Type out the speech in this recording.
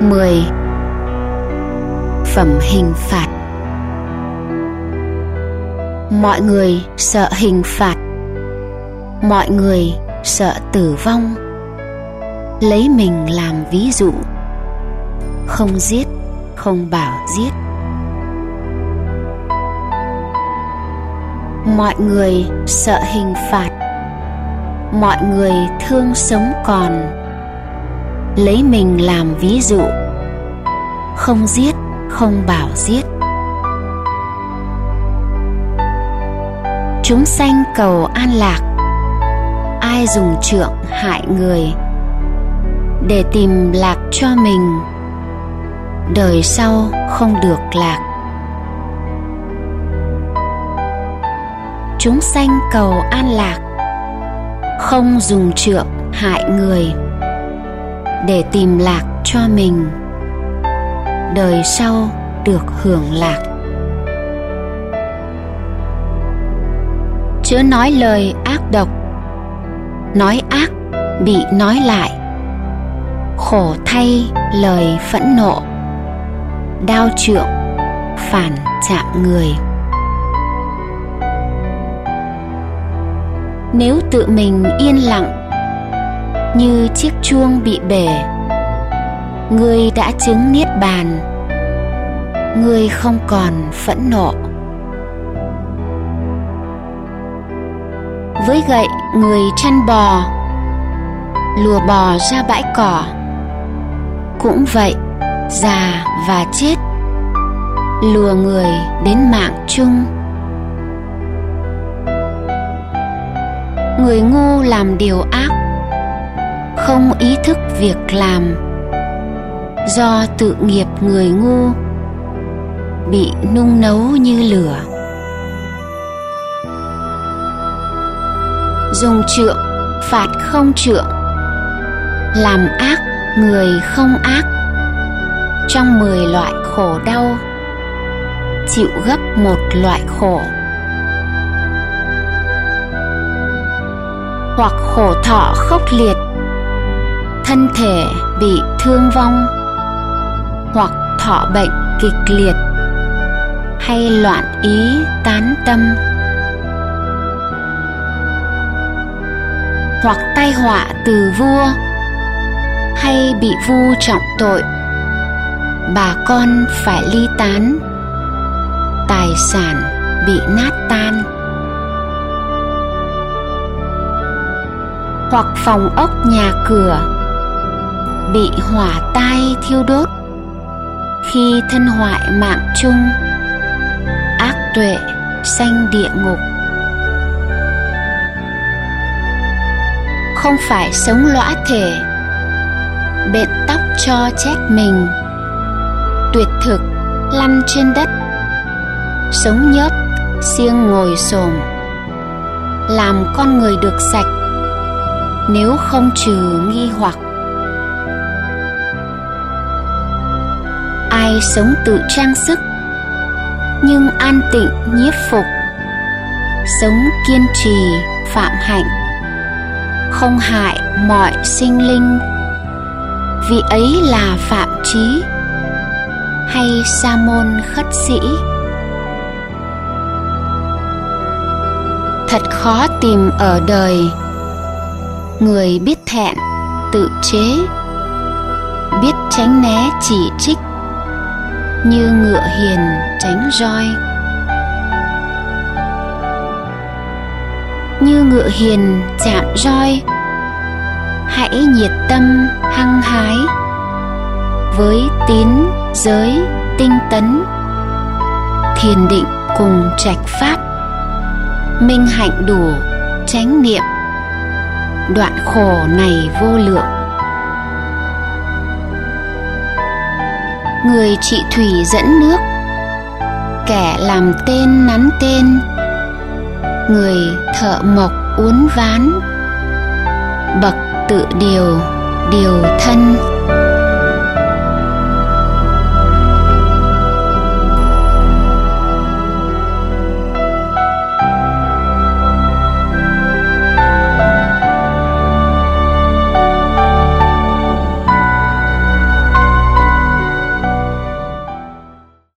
10. Phẩm hình phạt. Mọi người sợ hình phạt. Mọi người sợ tử vong. Lấy mình làm ví dụ. Không giết, không bảo giết. Mọi người sợ hình phạt. Mọi người thương sống còn lấy mình làm ví dụ. Không giết, không bảo giết. Chúng sanh cầu an lạc. Ai dùng trượng hại người để tìm lạc cho mình? Đời sau không được lạc. Chúng sanh cầu an lạc. Không dùng trượng hại người để tìm lạc cho mình. Đời sau được hưởng lạc. Chớ nói lời ác độc. Nói ác bị nói lại. Khổ thay lời phẫn nộ. Đao trượng phản chạm người. Nếu tự mình yên lặng như chiếc chuông bị bể. Ngươi đã chứng niết bàn ngươi không còn phẫn nộ. Với gậy, người chăn bò, lùa bò ra bãi cỏ. Cũng vậy, già và chết, lùa người đến mạng chung. Người ngu làm điều ác không ý thức việc làm do tự nghiệp người ngu bị nung nấu như lửa. Dùng trượng, phạt không trượng, làm ác người không ác, trong mười loại khổ đau, chịu gấp một loại khổ. Hoặc khổ thọ khốc liệt thân thể bị thương vong hoặc thọ bệnh kịch liệt hay loạn ý tán tâm hoặc tai họa từ vua hay bị vu trọng tội, bà con phải ly tán, tài sản bị nát tan. Hoặc phòng ốc nhà cửa bị hỏa tai thiêu đốt. Khi thân hoại mạng chung, ác tuệ sanh địa ngục. Không phải sống lõa thể, bện tóc cho chết mình, tuyệt thực lăn trên đất, sống nhớp siêng ngồi xổm, làm con người được sạch, nếu không trừ nghi hoặc. Ai sống tự trang sức. Nhưng an tịnh, nhiếp phục, sống kiên trì, phạm hạnh, không hại mọi sinh linh. Vì ấy là phạm trí hay sa môn khất sĩ. Thật khó tìm ở đời. Người biết thẹn, tự chế, biết tránh né chỉ trích như ngựa hiền tránh roi. Như ngựa hiền chạm roi, hãy nhiệt tâm hăng hái với tín giới tinh tấn, thiền định cùng trạch pháp, minh hạnh đủ chánh niệm. Đoạn khổ này vô lượng. Người trị thủy dẫn nước. Kẻ làm tên nắn tên, người thợ mộc uốn ván. Bậc tự điều điều thân.